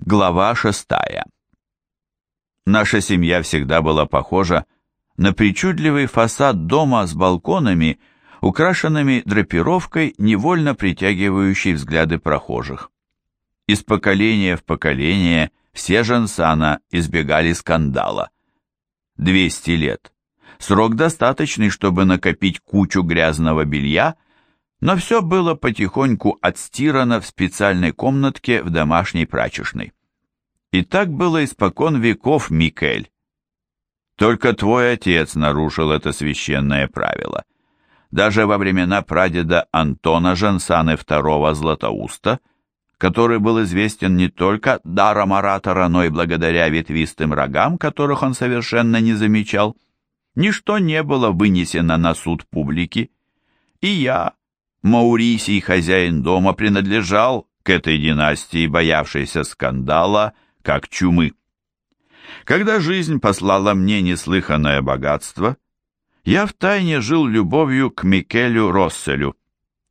Глава шестая. Наша семья всегда была похожа на причудливый фасад дома с балконами, украшенными драпировкой, невольно притягивающей взгляды прохожих. Из поколения в поколение все Жансана избегали скандала. 200 лет. Срок достаточный, чтобы накопить кучу грязного белья, но все было потихоньку отстирано в специальной комнатке в домашней прачечной. И так было испокон веков, Микель. Только твой отец нарушил это священное правило. Даже во времена прадеда Антона Жансаны II Златоуста, который был известен не только даром оратора, но и благодаря ветвистым рогам, которых он совершенно не замечал, ничто не было вынесено на суд публики, и я, Маурисий, хозяин дома, принадлежал к этой династии, боявшейся скандала, как чумы. Когда жизнь послала мне неслыханное богатство, я втайне жил любовью к Микелю Росселю,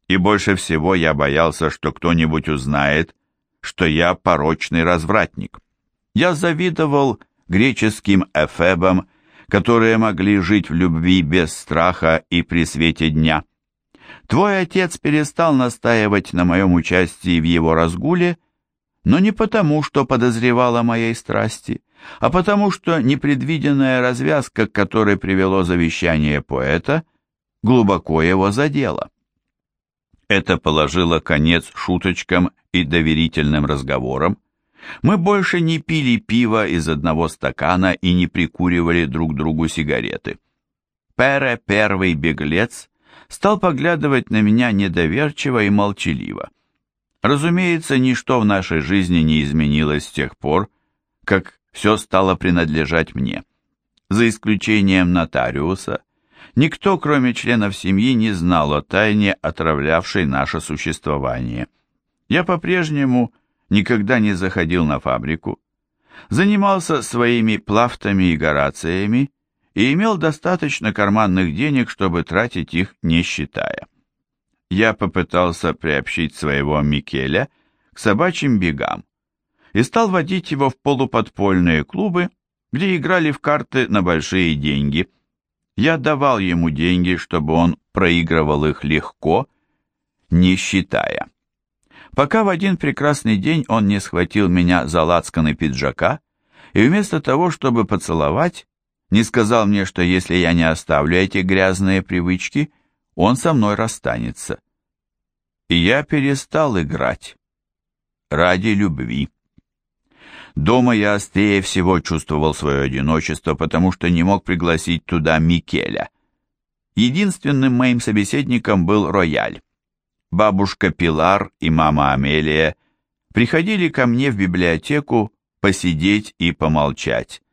и больше всего я боялся, что кто-нибудь узнает, что я порочный развратник. Я завидовал греческим эфебам, которые могли жить в любви без страха и при свете дня. Твой отец перестал настаивать на моем участии в его разгуле, но не потому, что подозревал о моей страсти, а потому, что непредвиденная развязка, к которой привело завещание поэта, глубоко его задела. Это положило конец шуточкам и доверительным разговорам. Мы больше не пили пиво из одного стакана и не прикуривали друг другу сигареты. Пере, первый беглец, стал поглядывать на меня недоверчиво и молчаливо. Разумеется, ничто в нашей жизни не изменилось с тех пор, как все стало принадлежать мне. За исключением нотариуса, никто, кроме членов семьи, не знал о тайне, отравлявшей наше существование. Я по-прежнему никогда не заходил на фабрику, занимался своими плафтами и горациями, и имел достаточно карманных денег, чтобы тратить их не считая. Я попытался приобщить своего Микеля к собачьим бегам и стал водить его в полуподпольные клубы, где играли в карты на большие деньги. Я давал ему деньги, чтобы он проигрывал их легко, не считая. Пока в один прекрасный день он не схватил меня за лацканы пиджака и вместо того, чтобы поцеловать, не сказал мне, что если я не оставлю эти грязные привычки, он со мной расстанется. И я перестал играть. Ради любви. Дома я острее всего чувствовал свое одиночество, потому что не мог пригласить туда Микеля. Единственным моим собеседником был Рояль. Бабушка Пилар и мама Амелия приходили ко мне в библиотеку посидеть и помолчать.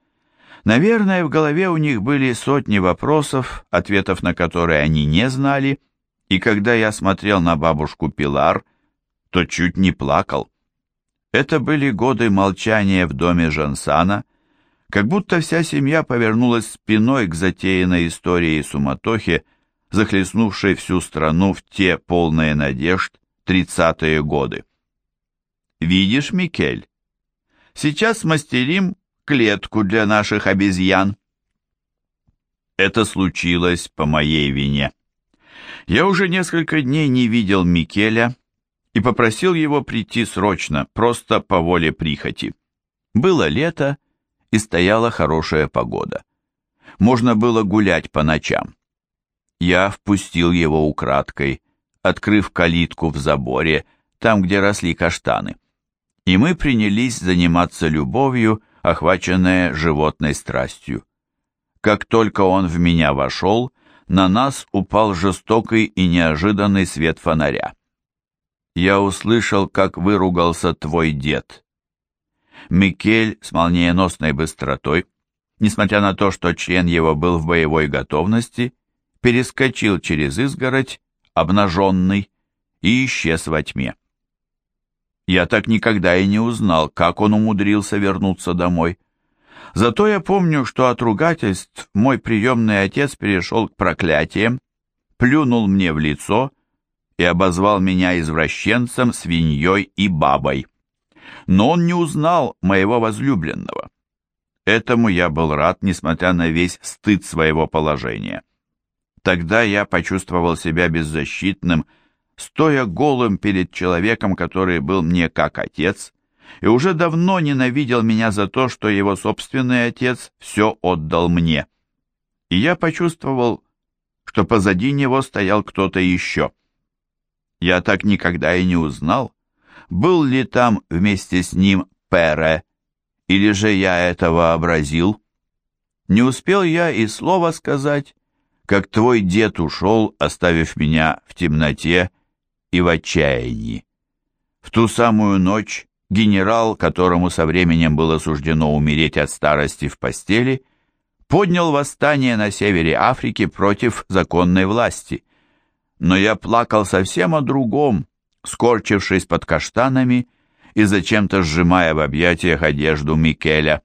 Наверное, в голове у них были сотни вопросов, ответов на которые они не знали, и когда я смотрел на бабушку Пилар, то чуть не плакал. Это были годы молчания в доме Жансана, как будто вся семья повернулась спиной к затеянной истории и суматохе, захлестнувшей всю страну в те полные надежд тридцатые годы. «Видишь, Микель, сейчас мастерим клетку для наших обезьян. Это случилось по моей вине. Я уже несколько дней не видел Микеля и попросил его прийти срочно, просто по воле прихоти. Было лето, и стояла хорошая погода. Можно было гулять по ночам. Я впустил его украдкой, открыв калитку в заборе, там, где росли каштаны. И мы принялись заниматься любовью, охваченное животной страстью. Как только он в меня вошел, на нас упал жестокий и неожиданный свет фонаря. Я услышал, как выругался твой дед. Микель с молниеносной быстротой, несмотря на то, что член его был в боевой готовности, перескочил через изгородь, обнаженный, и исчез во тьме. Я так никогда и не узнал, как он умудрился вернуться домой. Зато я помню, что от ругательств мой приемный отец перешел к проклятиям, плюнул мне в лицо и обозвал меня извращенцем, свиньей и бабой. но он не узнал моего возлюбленного. Этому я был рад, несмотря на весь стыд своего положения. Тогда я почувствовал себя беззащитным, стоя голым перед человеком, который был мне как отец, и уже давно ненавидел меня за то, что его собственный отец все отдал мне. И я почувствовал, что позади него стоял кто-то еще. Я так никогда и не узнал, был ли там вместе с ним Пере, или же я это вообразил. Не успел я и слова сказать, как твой дед ушел, оставив меня в темноте и в отчаянии. В ту самую ночь генерал, которому со временем было суждено умереть от старости в постели, поднял восстание на севере Африки против законной власти. Но я плакал совсем о другом, скорчившись под каштанами и зачем-то сжимая в объятиях одежду Микеля.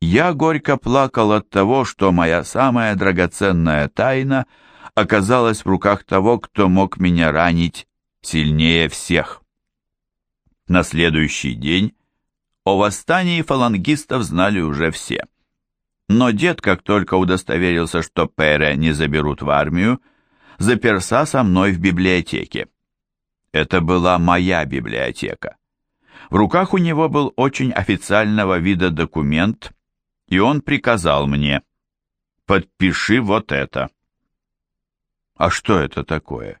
Я горько плакал от того, что моя самая драгоценная тайна оказалась в руках того, кто мог меня ранить сильнее всех. На следующий день о восстании фалангистов знали уже все. Но дед, как только удостоверился, что Пере не заберут в армию, заперся со мной в библиотеке. Это была моя библиотека. В руках у него был очень официального вида документ, и он приказал мне «Подпиши вот это». А что это такое?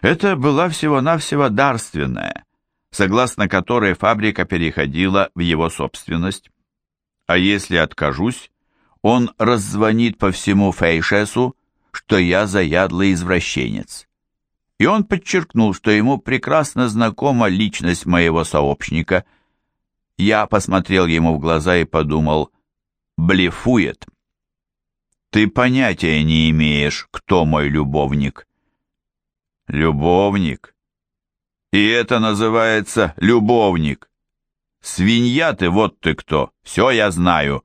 Это была всего-навсего дарственная, согласно которой фабрика переходила в его собственность. А если откажусь, он раззвонит по всему Фейшесу, что я заядлый извращенец и он подчеркнул, что ему прекрасно знакома личность моего сообщника. Я посмотрел ему в глаза и подумал, блефует. Ты понятия не имеешь, кто мой любовник. Любовник? И это называется любовник. Свинья ты, вот ты кто, все я знаю.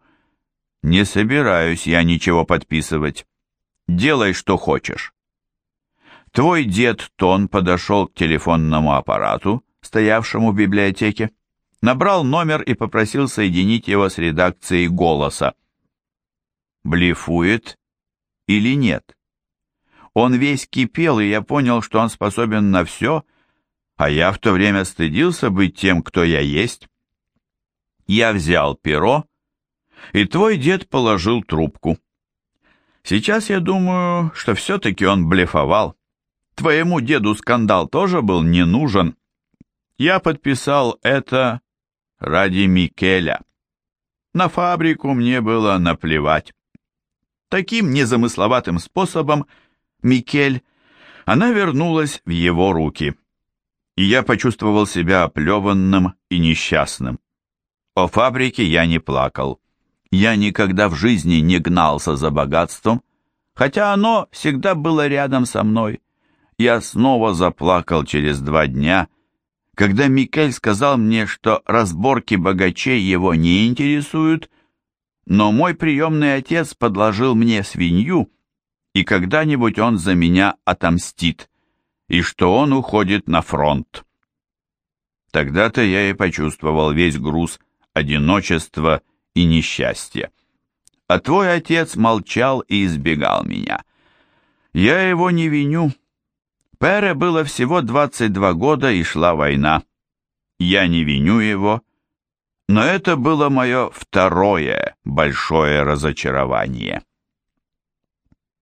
Не собираюсь я ничего подписывать. Делай, что хочешь. Твой дед Тон подошел к телефонному аппарату, стоявшему в библиотеке, набрал номер и попросил соединить его с редакцией «Голоса». Блефует или нет? Он весь кипел, и я понял, что он способен на все, а я в то время стыдился быть тем, кто я есть. Я взял перо, и твой дед положил трубку. Сейчас я думаю, что все-таки он блефовал. Твоему деду скандал тоже был не нужен. Я подписал это ради Микеля. На фабрику мне было наплевать. Таким незамысловатым способом Микель, она вернулась в его руки. И я почувствовал себя оплеванным и несчастным. О фабрике я не плакал. Я никогда в жизни не гнался за богатством, хотя оно всегда было рядом со мной я снова заплакал через два дня, когда Микель сказал мне, что разборки богачей его не интересуют, но мой приемный отец подложил мне свинью, и когда-нибудь он за меня отомстит, и что он уходит на фронт. Тогда-то я и почувствовал весь груз одиночества и несчастья. А твой отец молчал и избегал меня. Я его не виню, Пере было всего 22 года и шла война. Я не виню его, но это было мое второе большое разочарование.